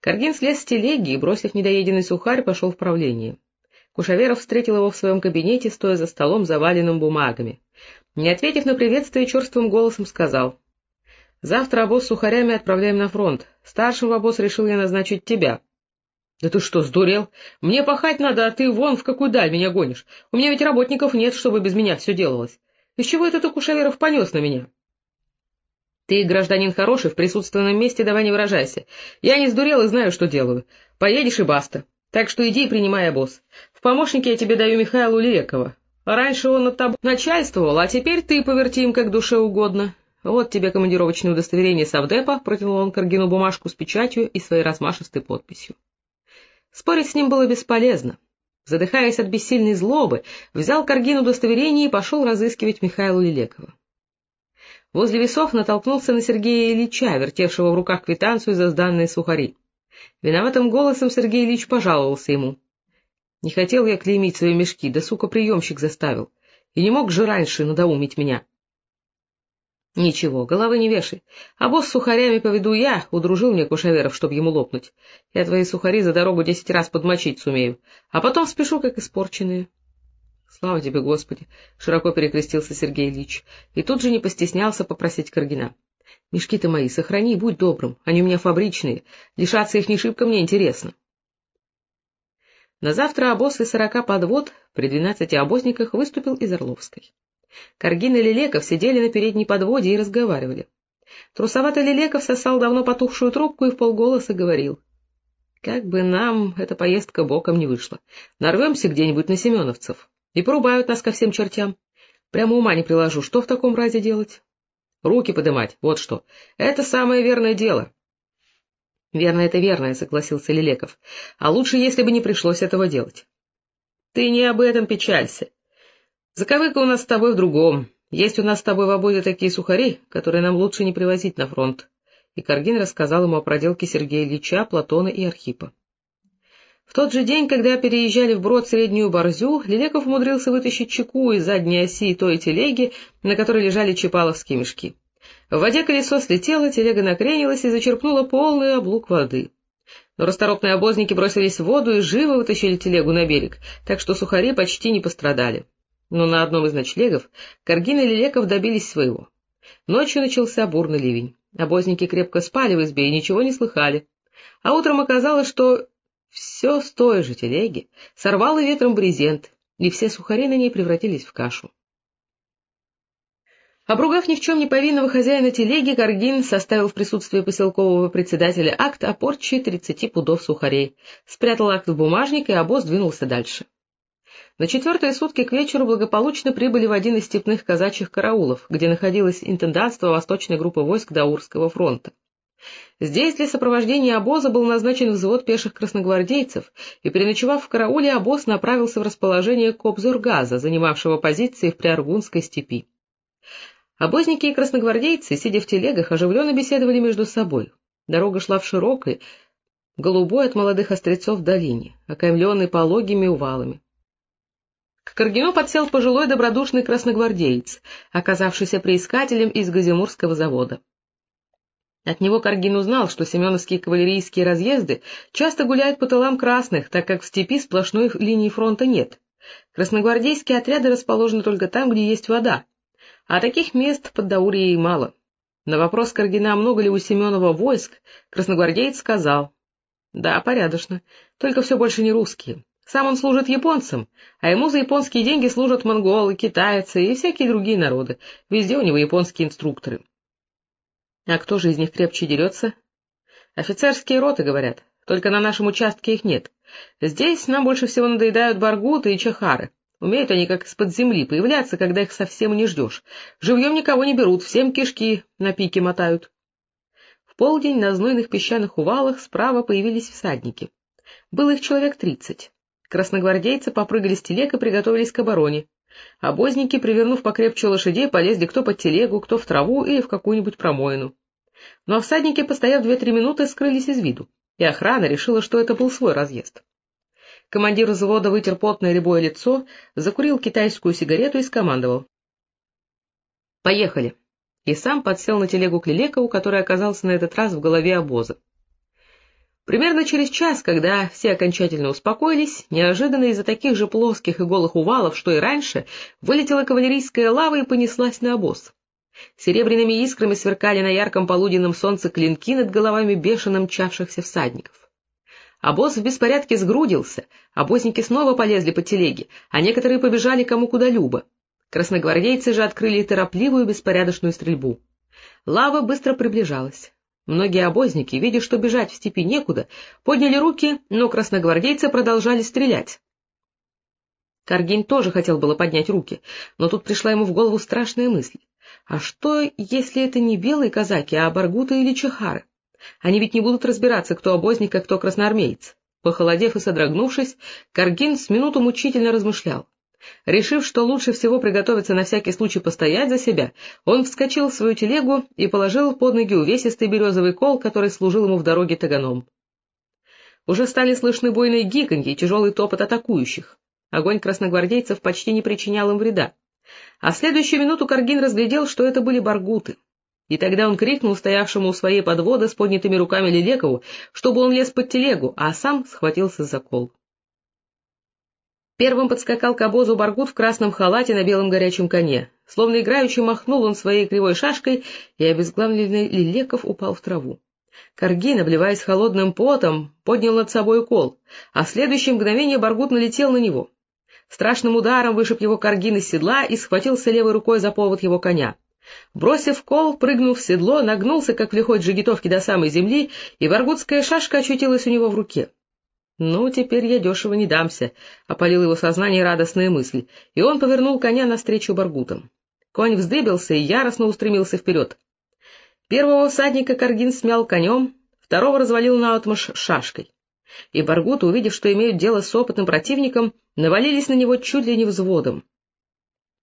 Каргин слез с телеги и, бросив недоеденный сухарь, пошел в правление. Кушаверов встретил его в своем кабинете, стоя за столом, заваленным бумагами. Не ответив на приветствие, черствым голосом сказал. — Завтра обоз с сухарями отправляем на фронт. Старшим в обоз решил я назначить тебя. — Да ты что, сдурел? Мне пахать надо, а ты вон в какую даль меня гонишь. У меня ведь работников нет, чтобы без меня все делалось. Из чего это ты, Кушаверов, понес на меня? — Ты, гражданин хороший, в присутственном месте давай не выражайся. Я не сдурел и знаю, что делаю. Поедешь и баста. Так что иди и принимай обоз. В помощники я тебе даю Михаилу Лилекова. Раньше он над тобой начальствовал, а теперь ты поверти им как душе угодно. Вот тебе командировочное удостоверение Савдепа, протянул он Каргину бумажку с печатью и своей размашистой подписью. Спорить с ним было бесполезно. Задыхаясь от бессильной злобы, взял Каргин удостоверение и пошел разыскивать Михаила Лилекова. Возле весов натолкнулся на Сергея Ильича, вертевшего в руках квитанцию за сданные сухари. Виноватым голосом Сергей Ильич пожаловался ему. Не хотел я клеймить свои мешки, да, сука, приемщик заставил. И не мог же раньше надоумить меня. Ничего, головы не вешай. А босс с сухарями поведу я, удружил мне Кушаверов, чтоб ему лопнуть. Я твои сухари за дорогу десять раз подмочить сумею, а потом спешу, как испорченные. Слава тебе, Господи! — широко перекрестился Сергей Ильич, и тут же не постеснялся попросить Каргина. Мешки-то мои сохрани, будь добрым, они у меня фабричные, лишаться их не шибко мне интересно. На завтра обоз из сорока подвод при двенадцати обозниках выступил из Орловской. Каргин и Лелеков сидели на передней подводе и разговаривали. Трусоватый Лелеков сосал давно потухшую трубку и в полголоса говорил. — Как бы нам эта поездка боком не вышла. Нарвемся где-нибудь на семеновцев. И порубают нас ко всем чертям. Прямо ума не приложу, что в таком разе делать? Руки подымать, вот что. Это самое верное дело. — Верно, это верное, — согласился Лелеков. — А лучше, если бы не пришлось этого делать. — Ты не об этом печалься. Заковыка у нас с тобой в другом. Есть у нас с тобой в ободе такие сухари, которые нам лучше не привозить на фронт. И Каргин рассказал ему о проделке Сергея Ильича, Платона и Архипа. В тот же день, когда переезжали в брод Среднюю Борзю, Лелеков умудрился вытащить чеку из задней оси той телеги, на которой лежали чепаловские мешки. В воде колесо слетело, телега накренилась и зачерпнула полный облук воды. Но расторопные обозники бросились в воду и живо вытащили телегу на берег, так что сухари почти не пострадали. Но на одном из ночлегов Каргин и Лелеков добились своего. Ночью начался бурный ливень. Обозники крепко спали в избе и ничего не слыхали. А утром оказалось, что все с той же телеги сорвало ветром брезент, и все сухари на ней превратились в кашу. Обругав ни в чем не повинного хозяина телеги, Каргин составил в присутствии поселкового председателя акт о порче тридцати пудов сухарей, спрятал акт в бумажник, и обоз двинулся дальше. На четвертые сутки к вечеру благополучно прибыли в один из степных казачьих караулов, где находилось интендантство восточной группы войск Даурского фронта. Здесь для сопровождения обоза был назначен взвод пеших красногвардейцев, и, переночевав в карауле, обоз направился в расположение Кобзургаза, занимавшего позиции в Приаргунской степи. Обозники и красногвардейцы, сидя в телегах, оживленно беседовали между собой. Дорога шла в широкой, голубой от молодых острецов долине, окаймленной пологими увалами. К Каргину подсел пожилой добродушный красногвардеец, оказавшийся приискателем из Газимурского завода. От него Каргин узнал, что семеновские кавалерийские разъезды часто гуляют по тылам красных, так как в степи сплошной линии фронта нет. Красногвардейские отряды расположены только там, где есть вода, а таких мест под Даурьей мало. На вопрос Каргина, много ли у Семенова войск, красногвардеец сказал. — Да, порядочно, только все больше не русские. Сам он служит японцам, а ему за японские деньги служат монголы, китайцы и всякие другие народы. Везде у него японские инструкторы. А кто же из них крепче дерется? Офицерские роты, говорят, только на нашем участке их нет. Здесь нам больше всего надоедают баргуты и чахары. Умеют они как из-под земли появляться, когда их совсем не ждешь. Живьем никого не берут, всем кишки на пике мотают. В полдень на знойных песчаных увалах справа появились всадники. Было их человек тридцать. Красногвардейцы попрыгали с телег и приготовились к обороне. Обозники, привернув покрепче лошадей, полезли кто под телегу, кто в траву или в какую-нибудь промоину. Но всадники, постояв две-три минуты, скрылись из виду, и охрана решила, что это был свой разъезд. Командир взвода вытер потное рябое лицо, закурил китайскую сигарету и скомандовал. — Поехали! И сам подсел на телегу к Лелекову, который оказался на этот раз в голове обоза. Примерно через час, когда все окончательно успокоились, неожиданно из-за таких же плоских и голых увалов, что и раньше, вылетела кавалерийская лава и понеслась на обоз. Серебряными искрами сверкали на ярком полуденном солнце клинки над головами бешено мчавшихся всадников. Обоз в беспорядке сгрудился, обозники снова полезли по телеге, а некоторые побежали кому куда любо. Красногвардейцы же открыли торопливую беспорядочную стрельбу. Лава быстро приближалась. Многие обозники, видя, что бежать в степи некуда, подняли руки, но красногвардейцы продолжали стрелять. Каргин тоже хотел было поднять руки, но тут пришла ему в голову страшная мысль. А что, если это не белые казаки, а баргуты или чехары? Они ведь не будут разбираться, кто обозник, а кто красноармеец. Похолодев и содрогнувшись, Каргин с минуту мучительно размышлял. Решив, что лучше всего приготовиться на всякий случай постоять за себя, он вскочил в свою телегу и положил под ноги увесистый березовый кол, который служил ему в дороге таганом. Уже стали слышны бойные гиканье и тяжелый топот атакующих. Огонь красногвардейцев почти не причинял им вреда. А в следующую минуту Каргин разглядел, что это были баргуты. И тогда он крикнул стоявшему у своей подвода с поднятыми руками Лелекову, чтобы он лез под телегу, а сам схватился за кол. Первым подскакал к обозу Баргут в красном халате на белом горячем коне. Словно играючи махнул он своей кривой шашкой, и обезглавленный Лилеков упал в траву. Каргин, обливаясь холодным потом, поднял над собой кол, а в следующее мгновение Баргут налетел на него. Страшным ударом вышиб его Каргин из седла и схватился левой рукой за повод его коня. Бросив кол, прыгнув в седло, нагнулся, как в лихой джигитовке до самой земли, и баргутская шашка очутилась у него в руке. «Ну, теперь я дешево не дамся», — опалил его сознание радостная мысль, и он повернул коня навстречу баргутам. Конь вздыбился и яростно устремился вперед. Первого всадника Каргин смял конем, второго развалил наотмашь шашкой. И баргуты, увидев, что имеют дело с опытным противником, навалились на него чуть ли не взводом.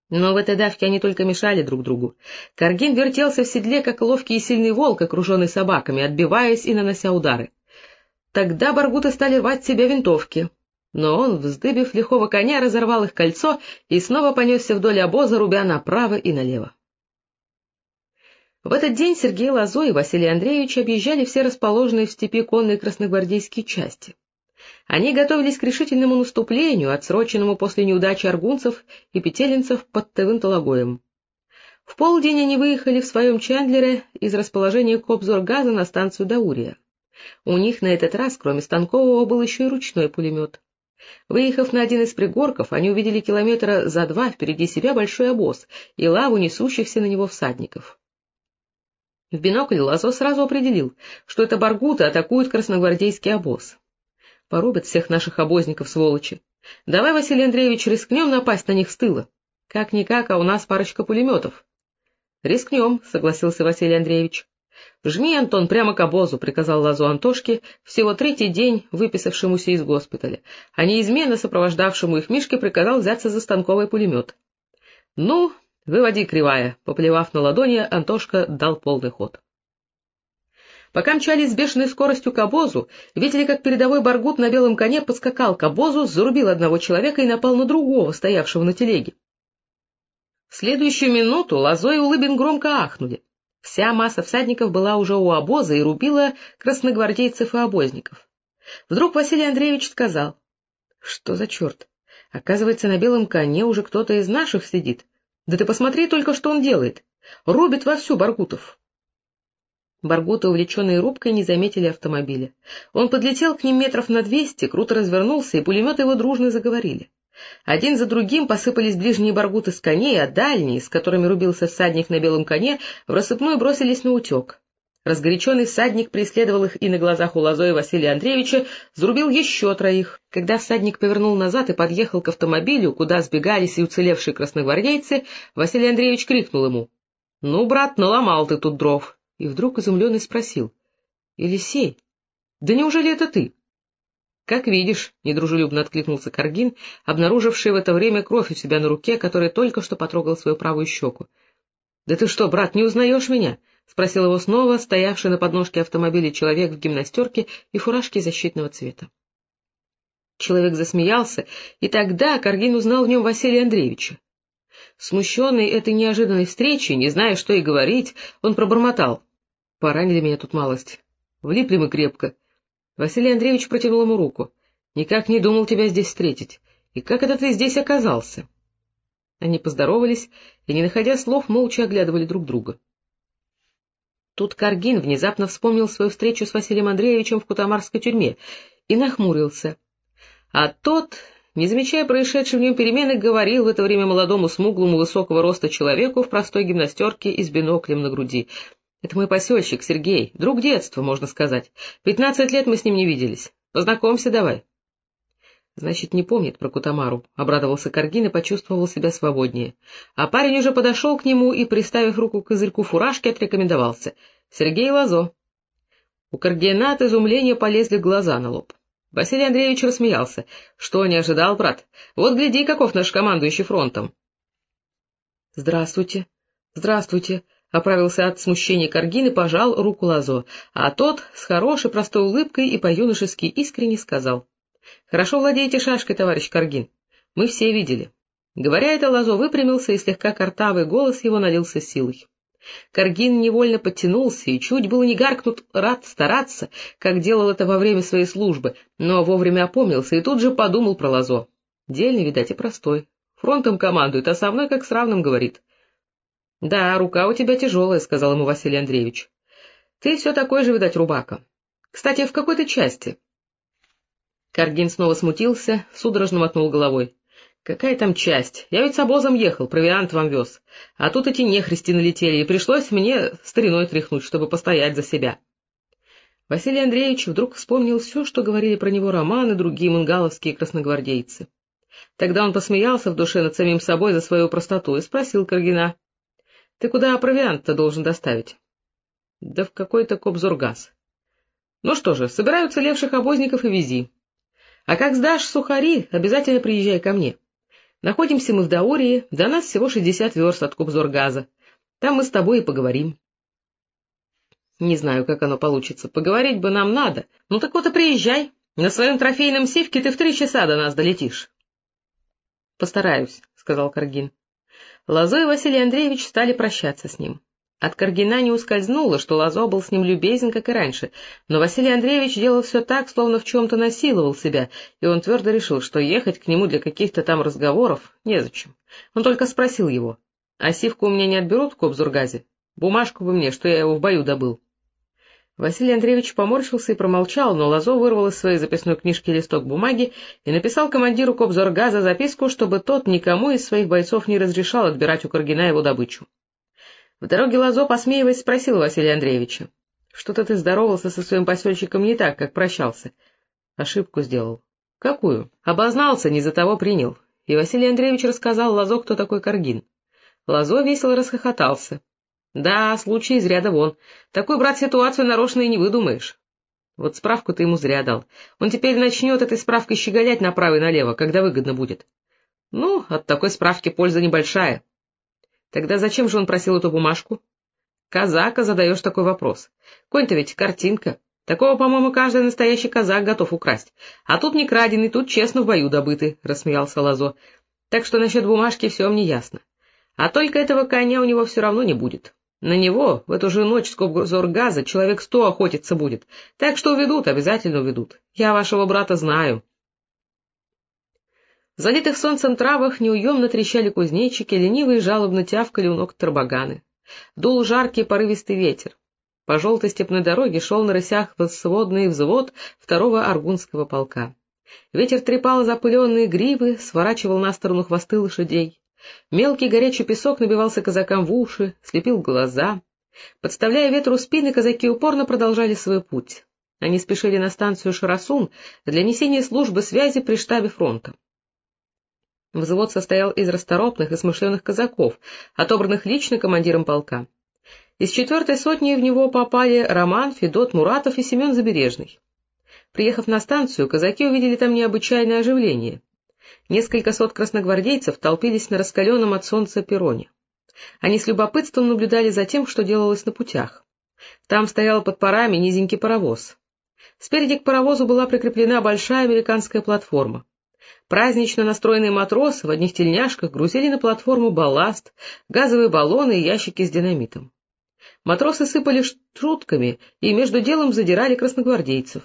Но в этой давке они только мешали друг другу. Каргин вертелся в седле, как ловкий и сильный волк, окруженный собаками, отбиваясь и нанося удары. Тогда баргуты стали рвать себе винтовки. Но он, вздыбив лихого коня, разорвал их кольцо и снова понесся вдоль обоза, рубя направо и налево. В этот день Сергей Лозо и Василий Андреевич объезжали все расположенные в степи конные красногвардейские части. Они готовились к решительному наступлению, отсроченному после неудачи аргунцев и петелинцев под Тывын-Талагоем. В полдень они выехали в своем Чандлере из расположения Кобзор-газа на станцию Даурия. У них на этот раз, кроме станкового, был еще и ручной пулемет. Выехав на один из пригорков, они увидели километра за два впереди себя большой обоз и лаву несущихся на него всадников. В бинокль Лазо сразу определил, что это баргуты атакуют красногвардейский обоз. Порубят всех наших обозников, сволочи. Давай, Василий Андреевич, рискнем напасть на них с тыла. Как-никак, а у нас парочка пулеметов. — Рискнем, — согласился Василий Андреевич. — Жми, Антон, прямо к обозу, — приказал Лазу Антошке, всего третий день выписавшемуся из госпиталя, а неизменно сопровождавшему их Мишке приказал взяться за станковый пулемет. — Ну, выводи, кривая, — поплевав на ладони, Антошка дал полный ход. Пока мчались с бешеной скоростью к обозу, видели, как передовой баргут на белом коне подскакал к обозу, зарубил одного человека и напал на другого, стоявшего на телеге. В следующую минуту Лозо и Улыбин громко ахнули. Вся масса всадников была уже у обоза и рубила красногвардейцев и обозников. Вдруг Василий Андреевич сказал, — Что за черт? Оказывается, на белом коне уже кто-то из наших сидит. Да ты посмотри только, что он делает. Рубит вовсю Баргутов. Баргуты, увлеченные рубкой, не заметили автомобиля. Он подлетел к ним метров на двести, круто развернулся, и пулеметы его дружно заговорили. Один за другим посыпались ближние баргуты с коней, а дальние, с которыми рубился всадник на белом коне, в рассыпную бросились на утек. Разгоряченный всадник преследовал их и на глазах у Лозоя Василия Андреевича зарубил еще троих. Когда всадник повернул назад и подъехал к автомобилю, куда сбегались и уцелевшие красногвардейцы, Василий Андреевич крикнул ему. — Ну, брат, наломал ты тут дров и вдруг изумленный спросил. — Елисей, да неужели это ты? — Как видишь, — недружелюбно откликнулся Каргин, обнаруживший в это время кровь у себя на руке, который только что потрогал свою правую щеку. — Да ты что, брат, не узнаешь меня? — спросил его снова стоявший на подножке автомобиля человек в гимнастерке и фуражке защитного цвета. Человек засмеялся, и тогда Каргин узнал в нем Василия Андреевича. Смущенный этой неожиданной встречей, не зная, что и говорить, он пробормотал. Поранили меня тут малость. Влипли мы крепко. Василий Андреевич протянул ему руку. — Никак не думал тебя здесь встретить. И как это ты здесь оказался? Они поздоровались и, не находя слов, молча оглядывали друг друга. Тут Каргин внезапно вспомнил свою встречу с Василием Андреевичем в Кутамарской тюрьме и нахмурился. А тот, не замечая происшедшей в нем перемены, говорил в это время молодому смуглому высокого роста человеку в простой гимнастерке и с биноклем на груди. — Это мой посельщик, Сергей, друг детства, можно сказать. Пятнадцать лет мы с ним не виделись. Познакомься давай. Значит, не помнит про Кутамару, — обрадовался Каргин и почувствовал себя свободнее. А парень уже подошел к нему и, приставив руку к козырьку фуражки, отрекомендовался. — Сергей Лазо. У Каргина от изумления полезли глаза на лоб. Василий Андреевич рассмеялся. — Что, не ожидал, брат? Вот гляди, каков наш командующий фронтом. — Здравствуйте. — Здравствуйте, — оправился от смущения Каргин и пожал руку Лазо, а тот с хорошей простой улыбкой и по-юношески искренне сказал. — Хорошо владеете шашкой, товарищ Каргин. Мы все видели. Говоря это, Лазо выпрямился, и слегка картавый голос его налился силой. Каргин невольно подтянулся и чуть было не гаркнут рад стараться, как делал это во время своей службы, но вовремя опомнился и тут же подумал про Лазо. Дельный, видать, и простой. Фронтом командует, а со мной как с равным говорит. — Да, рука у тебя тяжелая, — сказал ему Василий Андреевич. — Ты все такой же, видать, рубака. Кстати, в какой-то части? Каргин снова смутился, судорожно мотнул головой. — Какая там часть? Я ведь с обозом ехал, провиант вам вез. А тут эти нехристи налетели, и пришлось мне стариной тряхнуть, чтобы постоять за себя. Василий Андреевич вдруг вспомнил все, что говорили про него Роман и другие мунгаловские красногвардейцы. Тогда он посмеялся в душе над самим собой за свою простоту и спросил Каргина. — Ты куда провиант-то должен доставить? — Да в какой-то Кобзургаз. — Ну что же, собираются левших обозников и вези. А как сдашь сухари, обязательно приезжай ко мне. Находимся мы в Даурии, до нас всего шестьдесят верст от Кубзоргаза. Там мы с тобой и поговорим. Не знаю, как оно получится. Поговорить бы нам надо. Ну так вот и приезжай. На своем трофейном сивке ты в три часа до нас долетишь. — Постараюсь, — сказал Каргин. Лозой и Василий Андреевич стали прощаться с ним. От Каргина не ускользнуло, что Лазо был с ним любезен, как и раньше, но Василий Андреевич делал все так, словно в чем-то насиловал себя, и он твердо решил, что ехать к нему для каких-то там разговоров незачем. Он только спросил его, — А сивку у меня не отберут в Кобзургазе? Бумажку бы мне, что я его в бою добыл. Василий Андреевич поморщился и промолчал, но Лазо вырвал из своей записной книжки листок бумаги и написал командиру Кобзоргаза записку, чтобы тот никому из своих бойцов не разрешал отбирать у Каргина его добычу. В дороге Лазо, посмеиваясь, спросил Василия Андреевича. — Что-то ты здоровался со своим посельщиком не так, как прощался. Ошибку сделал. — Какую? Обознался, не за того принял. И Василий Андреевич рассказал Лазо, кто такой Каргин. Лазо весело расхохотался. — Да, случай из ряда вон. Такую, брат, ситуацию нарочно и не выдумаешь. Вот справку ты ему зря дал. Он теперь начнет этой справкой щеголять направо и налево, когда выгодно будет. Ну, от такой справки польза небольшая. Тогда зачем же он просил эту бумажку? Казака задаешь такой вопрос. Конь-то ведь картинка. Такого, по-моему, каждый настоящий казак готов украсть. А тут не краденый, тут честно в бою добытый, — рассмеялся Лазо. Так что насчет бумажки все мне ясно. А только этого коня у него все равно не будет. На него в эту же ночь с Кобзоргаза человек сто охотиться будет. Так что уведут, обязательно уведут. Я вашего брата знаю. Залитых солнцем травах неуемно трещали кузнечики, лениво и жалобно тявкали у ног тарбаганы. Дул жаркий порывистый ветер. По желтой степной дороге шел на рысях сводный взвод второго аргунского полка. Ветер трепал запыленные гривы, сворачивал на сторону хвосты лошадей. Мелкий горячий песок набивался казакам в уши, слепил глаза. Подставляя ветру спины, казаки упорно продолжали свой путь. Они спешили на станцию Шарасун для несения службы связи при штабе фронта. Взвод состоял из расторопных и смышленых казаков, отобранных лично командиром полка. Из четвертой сотни в него попали Роман, Федот, Муратов и Семен Забережный. Приехав на станцию, казаки увидели там необычайное оживление. Несколько сот красногвардейцев толпились на раскаленном от солнца перроне. Они с любопытством наблюдали за тем, что делалось на путях. Там стоял под парами низенький паровоз. Спереди к паровозу была прикреплена большая американская платформа. Празднично настроенные матросы в одних тельняшках грузили на платформу балласт, газовые баллоны и ящики с динамитом. Матросы сыпали шутками и между делом задирали красногвардейцев.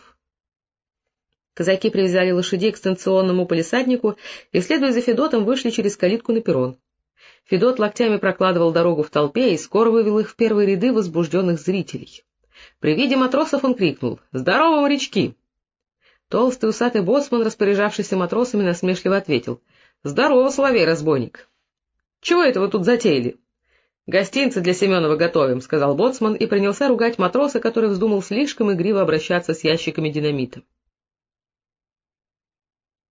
Казаки привязали лошадей к станционному полисаднику и, следуя за Федотом, вышли через калитку на перрон. Федот локтями прокладывал дорогу в толпе и скоро вывел их в первые ряды возбужденных зрителей. При виде матросов он крикнул «Здорово, морячки!». Толстый усатый боцман, распоряжавшийся матросами, насмешливо ответил «Здорово, соловей, разбойник!» «Чего это вы тут затеяли?» «Гостинцы для Семенова готовим», — сказал боцман и принялся ругать матроса, который вздумал слишком игриво обращаться с ящиками динамита.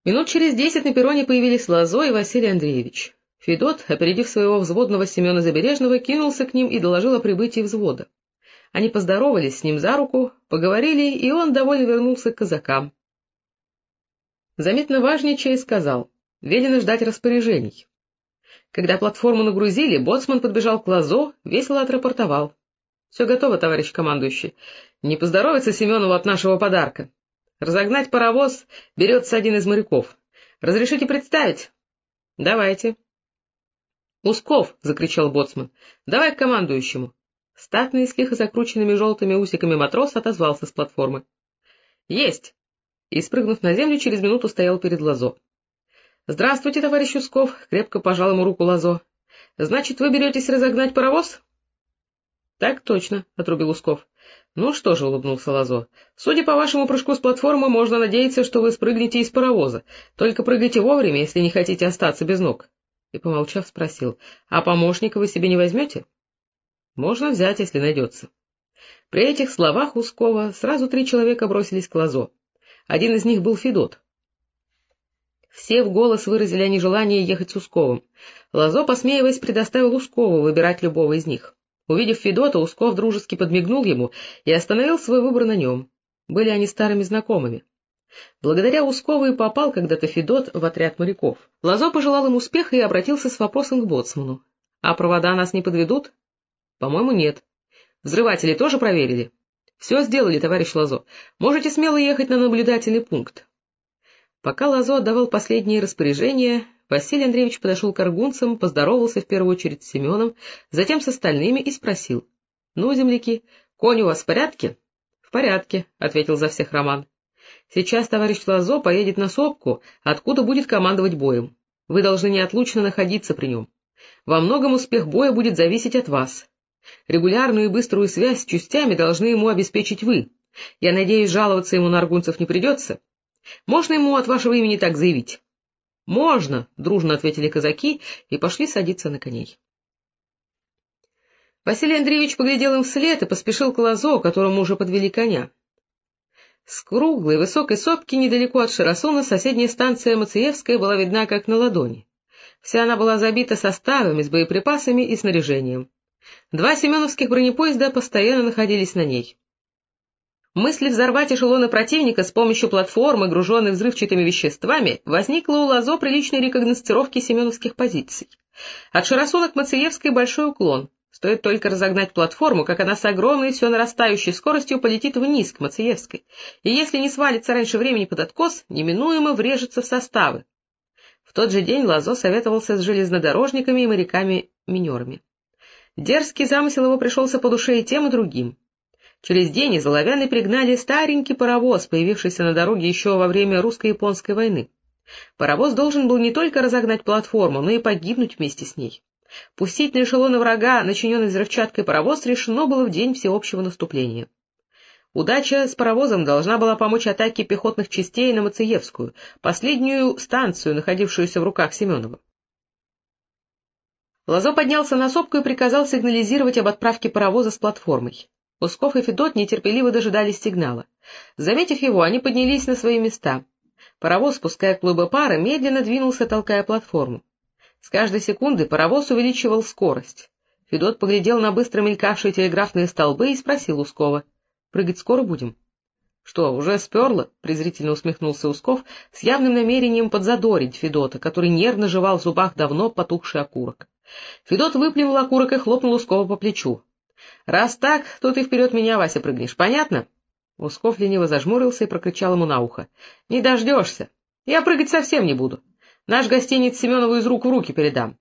Минут через десять на перроне появились Лазо и Василий Андреевич. Федот, опередив своего взводного Семена Забережного, кинулся к ним и доложил о прибытии взвода. Они поздоровались с ним за руку, поговорили, и он довольно вернулся к казакам. Заметно важнее сказал, велено ждать распоряжений. Когда платформу нагрузили, боцман подбежал к Лазо, весело отрапортовал. — Все готово, товарищ командующий. Не поздоровится Семенову от нашего подарка. Разогнать паровоз берется один из моряков. Разрешите представить? — Давайте. — Усков! — закричал боцман. — Давай к командующему. Статный с лихо закрученными желтыми усиками матрос отозвался с платформы. — Есть! И, спрыгнув на землю, через минуту стоял перед Лазо. — Здравствуйте, товарищ Усков! — крепко пожал ему руку Лазо. — Значит, вы беретесь разогнать паровоз? — Так точно, — отрубил Усков. — Ну что же, — улыбнулся Лазо, — судя по вашему прыжку с платформы, можно надеяться, что вы спрыгнете из паровоза. Только прыгайте вовремя, если не хотите остаться без ног. И, помолчав, спросил, — А помощника вы себе не возьмете? — Можно взять, если найдется. При этих словах Ускова сразу три человека бросились к Лазо. Один из них был Федот. Все в голос выразили они желание ехать с Усковым. Лазо, посмеиваясь, предоставил Ускову выбирать любого из них. Увидев Федота, Усков дружески подмигнул ему и остановил свой выбор на нем. Были они старыми знакомыми. Благодаря Ускову и попал когда-то Федот в отряд моряков. Лазо пожелал им успеха и обратился с вопросом к боцману. — А провода нас не подведут? — По-моему, нет. — Взрыватели тоже проверили? — Все сделали, товарищ Лазо. Можете смело ехать на наблюдательный пункт. Пока Лазо отдавал последние распоряжения, Василий Андреевич подошел к аргунцам, поздоровался в первую очередь с Семеном, затем с остальными и спросил. — Ну, земляки, конь у вас в порядке? — В порядке, — ответил за всех Роман. — Сейчас товарищ Лазо поедет на сопку, откуда будет командовать боем. Вы должны неотлучно находиться при нем. Во многом успех боя будет зависеть от вас. Регулярную и быструю связь с частями должны ему обеспечить вы. Я надеюсь, жаловаться ему на аргунцев не придется. Можно ему от вашего имени так заявить? — Можно, — дружно ответили казаки и пошли садиться на коней. Василий Андреевич поглядел им вслед и поспешил к лазо, которому уже подвели коня. С круглой высокой сопки недалеко от Шарасуна соседняя станция Мациевская была видна как на ладони. Вся она была забита составами с боеприпасами и снаряжением. Два семеновских бронепоезда постоянно находились на ней. Мысль взорвать эшелоны противника с помощью платформы, груженной взрывчатыми веществами, возникла у Лазо при личной рекогностировки семеновских позиций. От Шарасуна к Мациевской большой уклон. Стоит только разогнать платформу, как она с огромной все нарастающей скоростью полетит вниз, к Мациевской, и если не свалится раньше времени под откос, неминуемо врежется в составы. В тот же день Лазо советовался с железнодорожниками и моряками-минерами. Дерзкий замысел его пришелся по душе и тем, и другим. Через день из Оловяны пригнали старенький паровоз, появившийся на дороге еще во время русско-японской войны. Паровоз должен был не только разогнать платформу, но и погибнуть вместе с ней. Пустить на эшелоны врага, начиненный взрывчаткой паровоз, решено было в день всеобщего наступления. Удача с паровозом должна была помочь атаке пехотных частей на Мациевскую, последнюю станцию, находившуюся в руках Семенова. Лазо поднялся на сопку и приказал сигнализировать об отправке паровоза с платформой. Усков и Федот нетерпеливо дожидались сигнала. Заметив его, они поднялись на свои места. Паровоз, спуская клубы пара, медленно двинулся, толкая платформу. С каждой секунды паровоз увеличивал скорость. Федот поглядел на быстро мелькавшие телеграфные столбы и спросил Ускова. — Прыгать скоро будем? — Что, уже сперло? — презрительно усмехнулся Усков, с явным намерением подзадорить Федота, который нервно жевал в зубах давно потухший окурок. Федот выплюнул окурок и хлопнул Ускова по плечу. — Раз так, то ты вперед меня, Вася, прыгнешь, понятно? Усков лениво зажмурился и прокричал ему на ухо. — Не дождешься. Я прыгать совсем не буду. Наш гостиниц Семенову из рук в руки передам.